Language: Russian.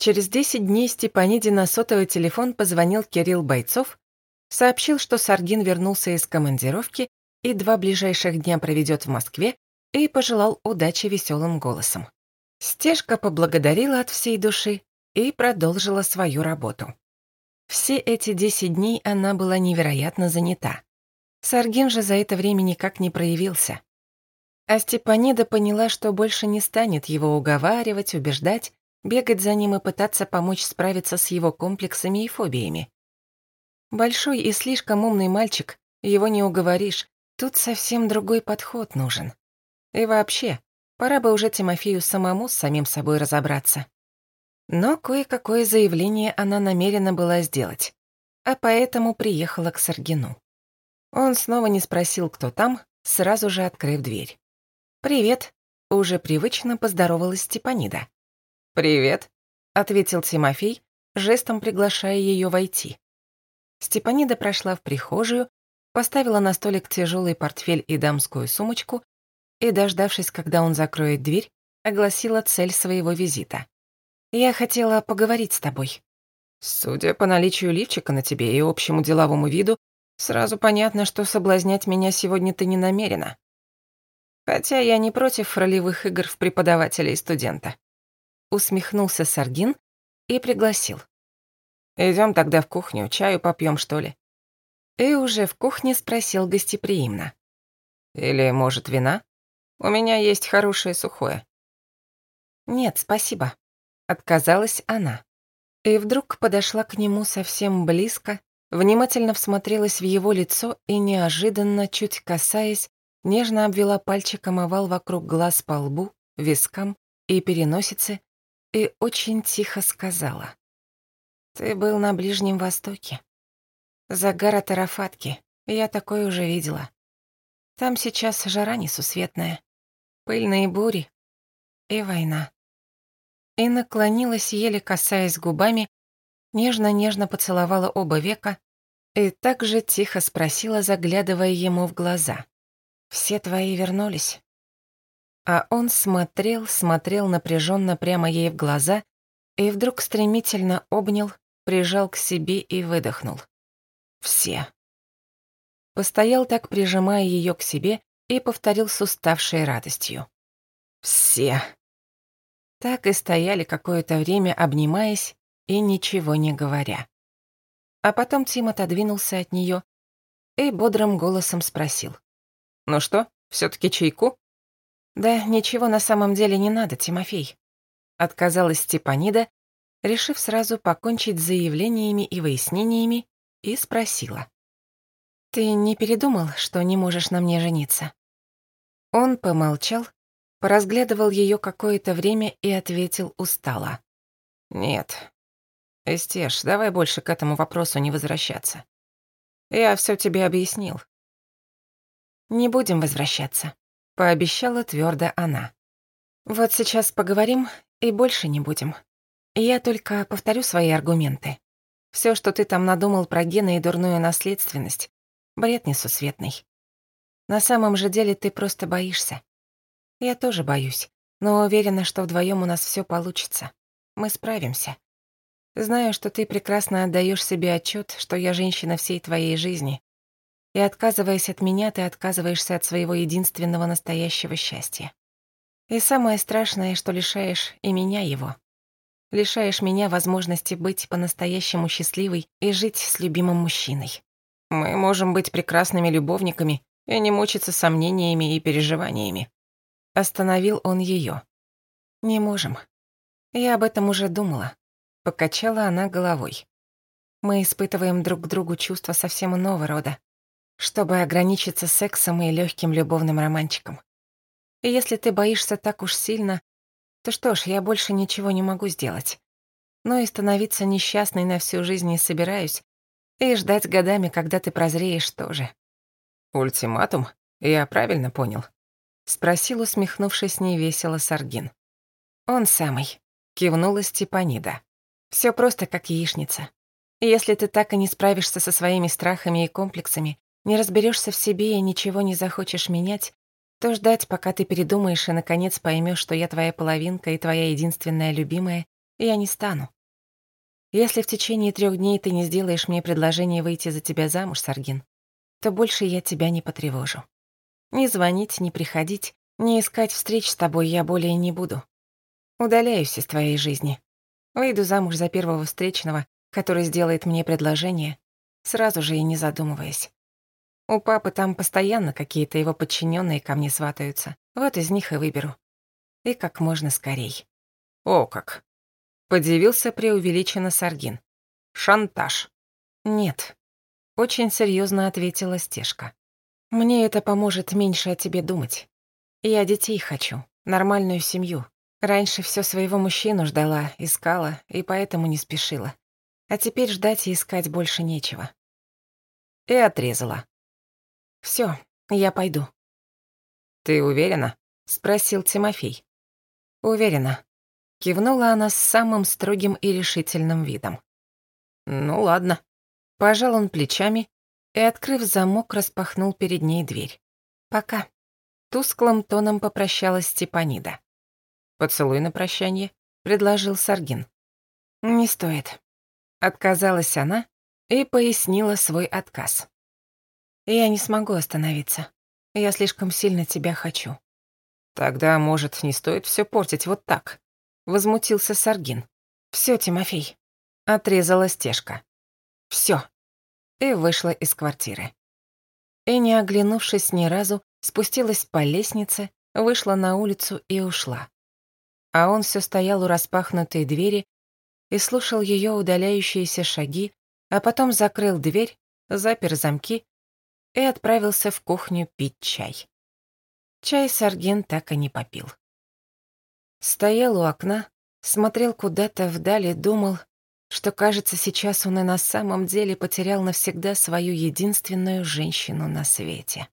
Через 10 дней Степаниде на сотовый телефон позвонил Кирилл Бойцов, сообщил, что Саргин вернулся из командировки и два ближайших дня проведет в Москве, и пожелал удачи веселым голосом. Стежка поблагодарила от всей души и продолжила свою работу. Все эти 10 дней она была невероятно занята. Саргин же за это время никак не проявился. А Степанида поняла, что больше не станет его уговаривать, убеждать, бегать за ним и пытаться помочь справиться с его комплексами и фобиями. Большой и слишком умный мальчик, его не уговоришь, тут совсем другой подход нужен. И вообще, пора бы уже Тимофею самому с самим собой разобраться. Но кое-какое заявление она намерена была сделать, а поэтому приехала к Саргину. Он снова не спросил, кто там, сразу же открыв дверь. «Привет», — уже привычно поздоровалась Степанида. «Привет», — ответил Тимофей, жестом приглашая ее войти. Степанида прошла в прихожую, поставила на столик тяжелый портфель и дамскую сумочку и, дождавшись, когда он закроет дверь, огласила цель своего визита. «Я хотела поговорить с тобой». «Судя по наличию лифчика на тебе и общему деловому виду, сразу понятно, что соблазнять меня сегодня ты не намерена. Хотя я не против ролевых игр в преподавателя и студента». Усмехнулся Саргин и пригласил. Идем тогда в кухню, чаю попьем, что ли?» И уже в кухне спросил гостеприимно. «Или, может, вина?» У меня есть хорошее сухое». «Нет, спасибо», — отказалась она. И вдруг подошла к нему совсем близко, внимательно всмотрелась в его лицо и неожиданно, чуть касаясь, нежно обвела пальчиком овал вокруг глаз по лбу, вискам и переносице и очень тихо сказала. «Ты был на Ближнем Востоке. Загар от Арафатки, я такое уже видела. Там сейчас жара несусветная пыльные бури и война. И наклонилась, еле касаясь губами, нежно-нежно поцеловала оба века и так же тихо спросила, заглядывая ему в глаза. «Все твои вернулись?» А он смотрел, смотрел напряженно прямо ей в глаза и вдруг стремительно обнял, прижал к себе и выдохнул. «Все». Постоял так, прижимая ее к себе, и повторил с уставшей радостью. «Все». Так и стояли какое-то время, обнимаясь и ничего не говоря. А потом Тим отодвинулся от нее и бодрым голосом спросил. «Ну что, все таки чайку?» «Да ничего на самом деле не надо, Тимофей», — отказалась Степанида, решив сразу покончить с заявлениями и выяснениями, и спросила. «Ты не передумал, что не можешь на мне жениться?» Он помолчал, поразглядывал ее какое-то время и ответил устало. «Нет. Эстеш, давай больше к этому вопросу не возвращаться. Я все тебе объяснил». «Не будем возвращаться», — пообещала твердо она. «Вот сейчас поговорим и больше не будем. Я только повторю свои аргументы. Все, что ты там надумал про гены и дурную наследственность, бред несусветный. На самом же деле ты просто боишься. Я тоже боюсь, но уверена, что вдвоем у нас все получится. Мы справимся. Знаю, что ты прекрасно отдаешь себе отчет, что я женщина всей твоей жизни. И отказываясь от меня, ты отказываешься от своего единственного настоящего счастья. И самое страшное, что лишаешь и меня его. Лишаешь меня возможности быть по-настоящему счастливой и жить с любимым мужчиной. Мы можем быть прекрасными любовниками и не мучиться сомнениями и переживаниями. Остановил он ее. «Не можем. Я об этом уже думала». Покачала она головой. «Мы испытываем друг к другу чувства совсем иного рода, чтобы ограничиться сексом и легким любовным романчиком. И если ты боишься так уж сильно, то что ж, я больше ничего не могу сделать. Но и становиться несчастной на всю жизнь не собираюсь, и ждать годами, когда ты прозреешь тоже. «Ультиматум? Я правильно понял?» — спросил, усмехнувшись невесело Саргин. «Он самый», — кивнула Степанида. «Всё просто как яичница. Если ты так и не справишься со своими страхами и комплексами, не разберёшься в себе и ничего не захочешь менять, то ждать, пока ты передумаешь и наконец поймёшь, что я твоя половинка и твоя единственная любимая, я не стану. Если в течение трех дней ты не сделаешь мне предложение выйти за тебя замуж, Саргин, то больше я тебя не потревожу. Ни звонить, ни приходить, ни искать встреч с тобой я более не буду. Удаляюсь из твоей жизни. Выйду замуж за первого встречного, который сделает мне предложение, сразу же и не задумываясь. У папы там постоянно какие-то его подчиненные ко мне сватаются. Вот из них и выберу. И как можно скорей. О как! Подивился преувеличенно Саргин. Шантаж. Нет. Очень серьезно ответила Стежка. Мне это поможет меньше о тебе думать. Я детей хочу, нормальную семью. Раньше все своего мужчину ждала, искала, и поэтому не спешила. А теперь ждать и искать больше нечего. И отрезала. Все, я пойду. Ты уверена? Спросил Тимофей. Уверена. Кивнула она с самым строгим и решительным видом. «Ну ладно». Пожал он плечами и, открыв замок, распахнул перед ней дверь. «Пока». Тусклым тоном попрощалась Степанида. «Поцелуй на прощание», — предложил Саргин. «Не стоит». Отказалась она и пояснила свой отказ. «Я не смогу остановиться. Я слишком сильно тебя хочу». «Тогда, может, не стоит все портить вот так?» возмутился Саргин. Все, Тимофей», — отрезала стежка. Все. И вышла из квартиры. И, не оглянувшись ни разу, спустилась по лестнице, вышла на улицу и ушла. А он все стоял у распахнутой двери и слушал ее удаляющиеся шаги, а потом закрыл дверь, запер замки и отправился в кухню пить чай. Чай Саргин так и не попил. Стоял у окна, смотрел куда-то вдаль и думал, что, кажется, сейчас он и на самом деле потерял навсегда свою единственную женщину на свете.